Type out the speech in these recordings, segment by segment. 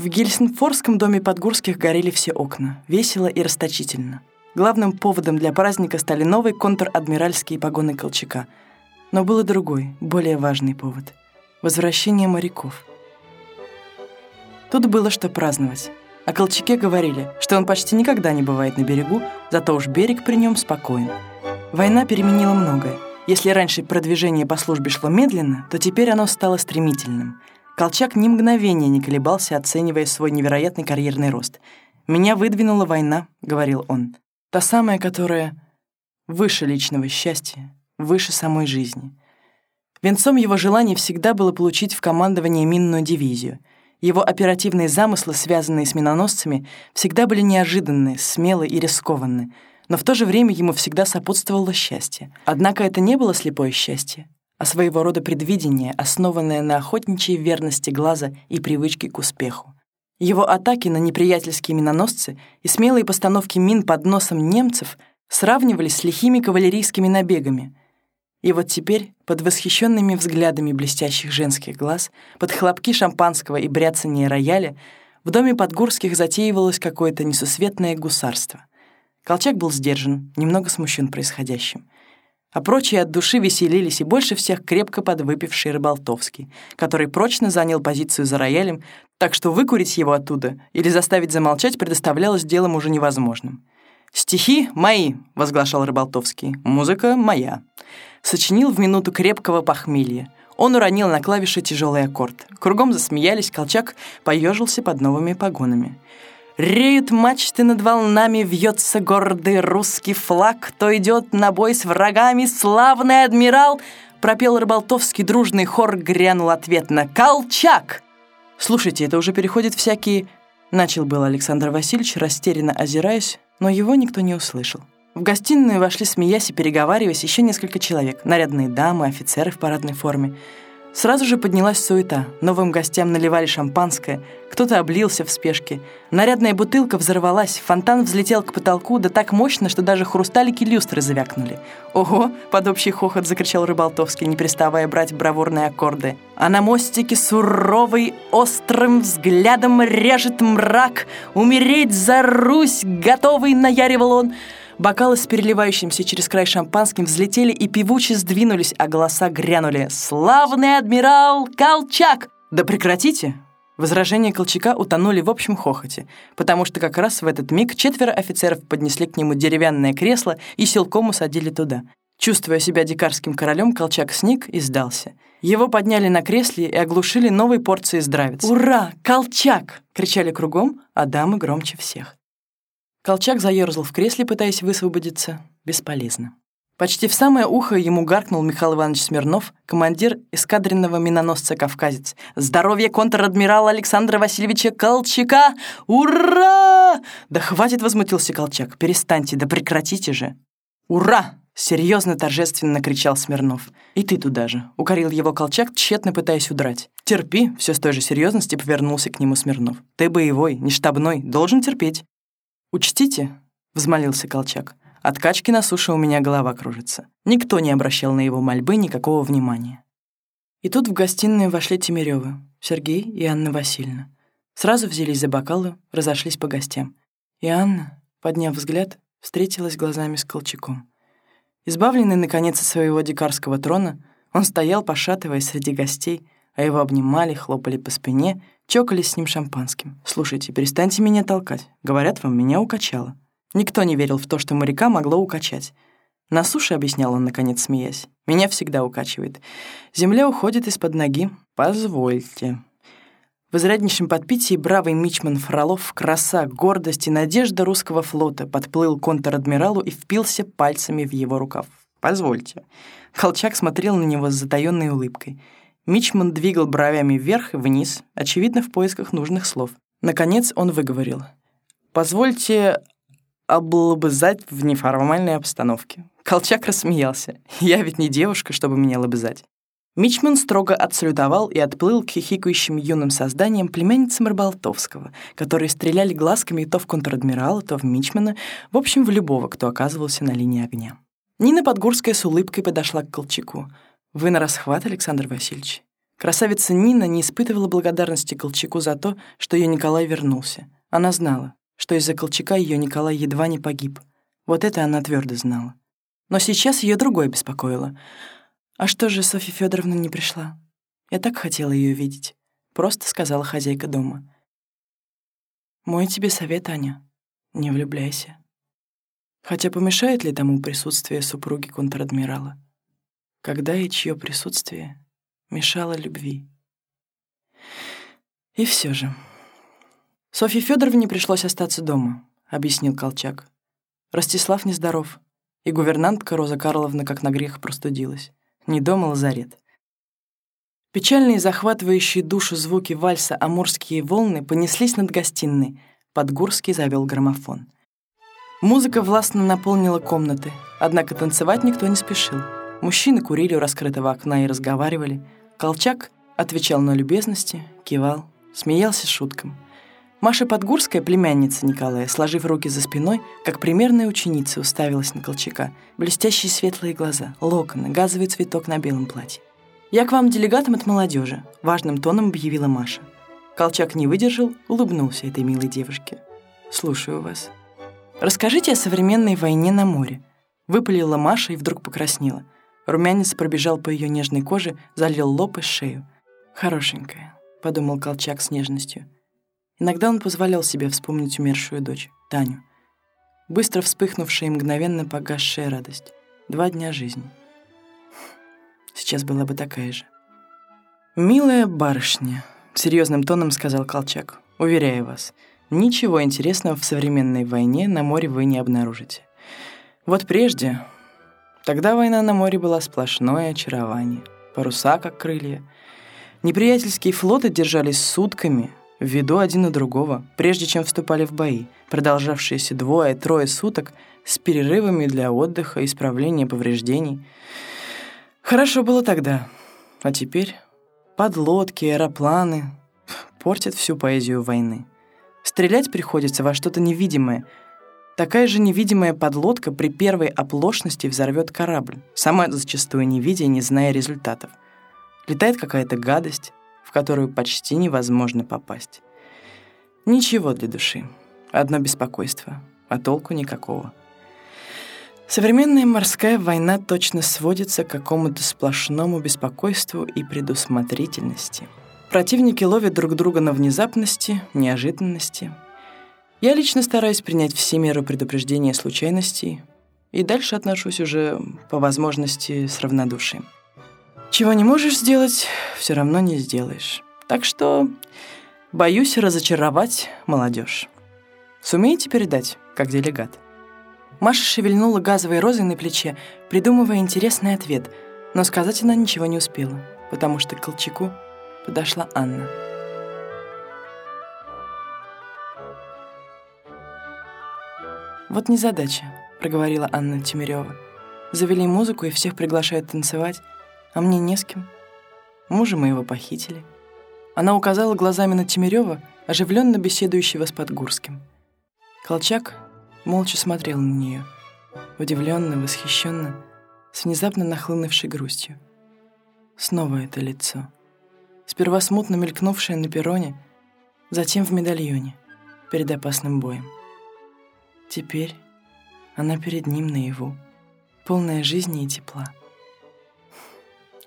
В Гельсинфорском доме Подгурских горели все окна, весело и расточительно. Главным поводом для праздника стали новые контр-адмиральские погоны Колчака. Но был и другой, более важный повод — возвращение моряков. Тут было что праздновать. О Колчаке говорили, что он почти никогда не бывает на берегу, зато уж берег при нем спокоен. Война переменила многое. Если раньше продвижение по службе шло медленно, то теперь оно стало стремительным. Колчак ни мгновения не колебался, оценивая свой невероятный карьерный рост. «Меня выдвинула война», — говорил он. «Та самая, которая выше личного счастья, выше самой жизни». Венцом его желаний всегда было получить в командование минную дивизию — его оперативные замыслы, связанные с миноносцами, всегда были неожиданны, смелы и рискованны, но в то же время ему всегда сопутствовало счастье. Однако это не было слепое счастье, а своего рода предвидение, основанное на охотничьей верности глаза и привычке к успеху. Его атаки на неприятельские миноносцы и смелые постановки мин под носом немцев сравнивались с лихими кавалерийскими набегами — и вот теперь, под восхищенными взглядами блестящих женских глаз, под хлопки шампанского и бряцание рояля, в доме Подгурских затеивалось какое-то несусветное гусарство. Колчак был сдержан, немного смущен происходящим. А прочие от души веселились и больше всех крепко подвыпивший Рыболтовский, который прочно занял позицию за роялем, так что выкурить его оттуда или заставить замолчать предоставлялось делом уже невозможным. «Стихи мои», — возглашал Рыболтовский, — «музыка моя» сочинил в минуту крепкого похмелья. Он уронил на клавиши тяжелый аккорд. Кругом засмеялись, Колчак поежился под новыми погонами. Реют мачты над волнами, вьется гордый русский флаг, то идет на бой с врагами славный адмирал, пропел Рыболтовский дружный хор, грянул ответно «Колчак!» «Слушайте, это уже переходит всякие...» Начал был Александр Васильевич, растерянно озираясь, но его никто не услышал. В гостиную вошли, смеясь и переговариваясь, еще несколько человек, нарядные дамы, офицеры в парадной форме. Сразу же поднялась суета. Новым гостям наливали шампанское, кто-то облился в спешке. Нарядная бутылка взорвалась, фонтан взлетел к потолку, да так мощно, что даже хрусталики люстры завякнули. «Ого!» — под общий хохот закричал Рыболтовский, не переставая брать бравурные аккорды. А на мостике суровый острым взглядом режет мрак. «Умереть за Русь!» — готовый наяривал он — Бокалы с переливающимся через край шампанским взлетели и певуче сдвинулись, а голоса грянули. «Славный адмирал Колчак!» «Да прекратите!» Возражения Колчака утонули в общем хохоте, потому что как раз в этот миг четверо офицеров поднесли к нему деревянное кресло и силком усадили туда. Чувствуя себя дикарским королем, Колчак сник и сдался. Его подняли на кресле и оглушили новой порцией здравиц. «Ура! Колчак!» — кричали кругом, а дамы громче всех. Колчак заерзал в кресле, пытаясь высвободиться. Бесполезно. Почти в самое ухо ему гаркнул Михаил Иванович Смирнов, командир эскадренного миноносца «Кавказец». «Здоровье контр-адмирала Александра Васильевича Колчака! Ура!» «Да хватит!» — возмутился Колчак. «Перестаньте, да прекратите же!» «Ура!» — серьезно торжественно кричал Смирнов. «И ты туда же!» — укорил его Колчак, тщетно пытаясь удрать. «Терпи!» — все с той же серьезности повернулся к нему Смирнов. «Ты боевой, не штабной, должен терпеть!» «Учтите», — взмолился Колчак, — «от качки на суше у меня голова кружится». Никто не обращал на его мольбы никакого внимания. И тут в гостиную вошли Тимирёвы, Сергей и Анна Васильевна. Сразу взялись за бокалы, разошлись по гостям. И Анна, подняв взгляд, встретилась глазами с Колчаком. Избавленный, наконец, от своего дикарского трона, он стоял, пошатываясь среди гостей, а его обнимали, хлопали по спине, чокались с ним шампанским. «Слушайте, перестаньте меня толкать. Говорят вам, меня укачало». Никто не верил в то, что моряка могло укачать. На суше, объяснял он, наконец, смеясь, меня всегда укачивает. Земля уходит из-под ноги. Позвольте. В изряднейшем подпитии бравый мичман Фролов, краса, гордость и надежда русского флота подплыл к контр-адмиралу и впился пальцами в его рукав. «Позвольте». Колчак смотрел на него с затаённой улыбкой — Мичман двигал бровями вверх и вниз, очевидно, в поисках нужных слов. Наконец он выговорил. «Позвольте облобызать в неформальной обстановке». Колчак рассмеялся. «Я ведь не девушка, чтобы меня лобызать». Мичман строго отсалютовал и отплыл к хихикающим юным созданиям племянницам Рыболтовского, которые стреляли глазками то в контр-адмирала, то в Мичмана, в общем, в любого, кто оказывался на линии огня. Нина Подгурская с улыбкой подошла к Колчаку. «Вы на расхват, Александр Васильевич?» Красавица Нина не испытывала благодарности Колчаку за то, что ее Николай вернулся. Она знала, что из-за Колчака ее Николай едва не погиб. Вот это она твердо знала. Но сейчас ее другое беспокоило. «А что же Софья Федоровна не пришла? Я так хотела ее видеть», — просто сказала хозяйка дома. «Мой тебе совет, Аня. Не влюбляйся. Хотя помешает ли тому присутствие супруги контр-адмирала? Когда и чье присутствие мешало любви? И все же. Софье Федоровне пришлось остаться дома, объяснил Колчак. Ростислав нездоров, и гувернантка Роза Карловна как на грех простудилась. Не дома лазарет. Печальные захватывающие душу звуки вальса «Амурские волны» понеслись над гостиной. Подгурский завел граммофон — Музыка властно наполнила комнаты, однако танцевать никто не спешил. Мужчины курили у раскрытого окна и разговаривали. Колчак отвечал на любезности, кивал, смеялся шуткам. Маша Подгурская, племянница Николая, сложив руки за спиной, как примерная ученица, уставилась на Колчака. Блестящие светлые глаза, локоны, газовый цветок на белом платье. «Я к вам делегатом от молодежи», — важным тоном объявила Маша. Колчак не выдержал, улыбнулся этой милой девушке. «Слушаю вас». «Расскажите о современной войне на море». Выпалила Маша и вдруг покраснела. Румянец пробежал по ее нежной коже, залил лоб и шею. «Хорошенькая», — подумал Колчак с нежностью. Иногда он позволял себе вспомнить умершую дочь, Таню. Быстро вспыхнувшая и мгновенно погасшая радость. Два дня жизни. Сейчас была бы такая же. «Милая барышня», — серьезным тоном сказал Колчак, — «уверяю вас, — Ничего интересного в современной войне на море вы не обнаружите. Вот прежде, тогда война на море была сплошное очарование. Паруса, как крылья. Неприятельские флоты держались сутками в виду один на другого, прежде чем вступали в бои, продолжавшиеся двое-трое суток с перерывами для отдыха, исправления повреждений. Хорошо было тогда, а теперь подлодки, аэропланы портят всю поэзию войны. Стрелять приходится во что-то невидимое. Такая же невидимая подлодка при первой оплошности взорвет корабль, сама зачастую не видя и не зная результатов. Летает какая-то гадость, в которую почти невозможно попасть. Ничего для души. Одно беспокойство, а толку никакого. Современная морская война точно сводится к какому-то сплошному беспокойству и предусмотрительности — Противники ловят друг друга на внезапности, неожиданности. Я лично стараюсь принять все меры предупреждения случайностей и дальше отношусь уже по возможности с равнодушием. Чего не можешь сделать, все равно не сделаешь. Так что боюсь разочаровать молодежь. Сумеете передать, как делегат? Маша шевельнула газовой розой на плече, придумывая интересный ответ, но сказать она ничего не успела, потому что к Колчаку подошла Анна. «Вот незадача», — проговорила Анна Тимирева. «Завели музыку и всех приглашают танцевать, а мне не с кем. Мужа моего похитили». Она указала глазами на Тимирева, оживленно беседующего с Подгурским. Колчак молча смотрел на нее, удивленно, восхищенно, с внезапно нахлынувшей грустью. Снова это лицо — сперва смутно мелькнувшая на перроне, затем в медальоне перед опасным боем. Теперь она перед ним наяву, полная жизни и тепла.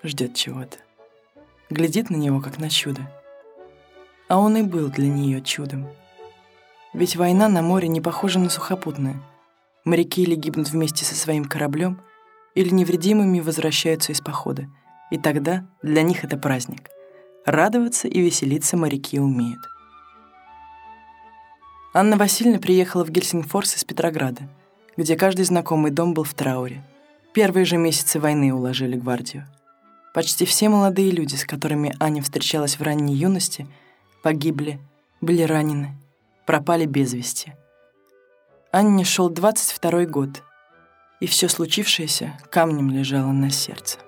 Ждет чего-то. Глядит на него, как на чудо. А он и был для нее чудом. Ведь война на море не похожа на сухопутную. Моряки или гибнут вместе со своим кораблем, или невредимыми возвращаются из похода. И тогда для них это праздник. Радоваться и веселиться моряки умеют. Анна Васильевна приехала в Гельсингфорс из Петрограда, где каждый знакомый дом был в трауре. Первые же месяцы войны уложили гвардию. Почти все молодые люди, с которыми Аня встречалась в ранней юности, погибли, были ранены, пропали без вести. Анне шел 22 год, и все случившееся камнем лежало на сердце.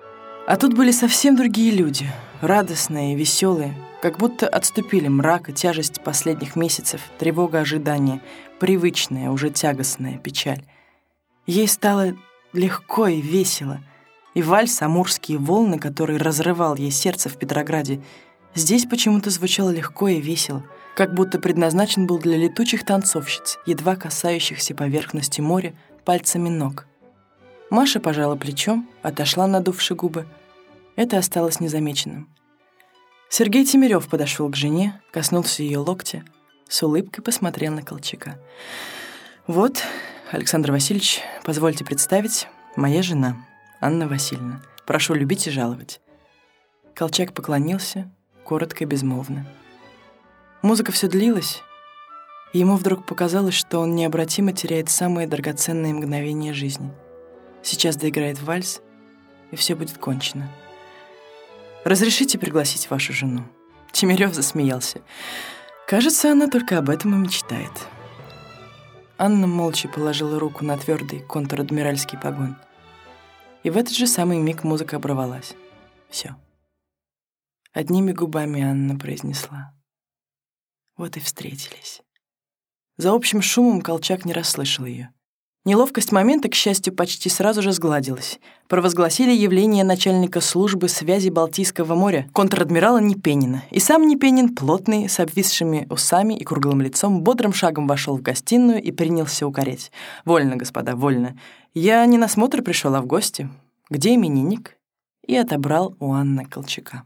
А тут были совсем другие люди, радостные веселые, как будто отступили мрак и тяжесть последних месяцев, тревога ожидания, привычная, уже тягостная печаль. Ей стало легко и весело, И вальс «Амурские волны», который разрывал ей сердце в Петрограде, здесь почему-то звучал легко и весело, как будто предназначен был для летучих танцовщиц, едва касающихся поверхности моря пальцами ног. Маша пожала плечом, отошла, надувши губы. Это осталось незамеченным. Сергей Тимирёв подошел к жене, коснулся ее локтя, с улыбкой посмотрел на Колчака. «Вот, Александр Васильевич, позвольте представить, моя жена, Анна Васильевна. Прошу любить и жаловать». Колчак поклонился, коротко и безмолвно. Музыка все длилась, и ему вдруг показалось, что он необратимо теряет самые драгоценные мгновения жизни. Сейчас доиграет вальс, и все будет кончено. Разрешите пригласить вашу жену?» Чемерев засмеялся. «Кажется, она только об этом и мечтает». Анна молча положила руку на твердый контр-адмиральский погон. И в этот же самый миг музыка оборвалась. Все. Одними губами Анна произнесла. Вот и встретились. За общим шумом Колчак не расслышал ее. Неловкость момента, к счастью, почти сразу же сгладилась. Провозгласили явление начальника службы связи Балтийского моря, контр-адмирала Непенина. И сам Непенин, плотный, с обвисшими усами и круглым лицом, бодрым шагом вошел в гостиную и принялся укорять. «Вольно, господа, вольно. Я не на смотр пришел, а в гости. Где именинник?» И отобрал у Анны Колчака.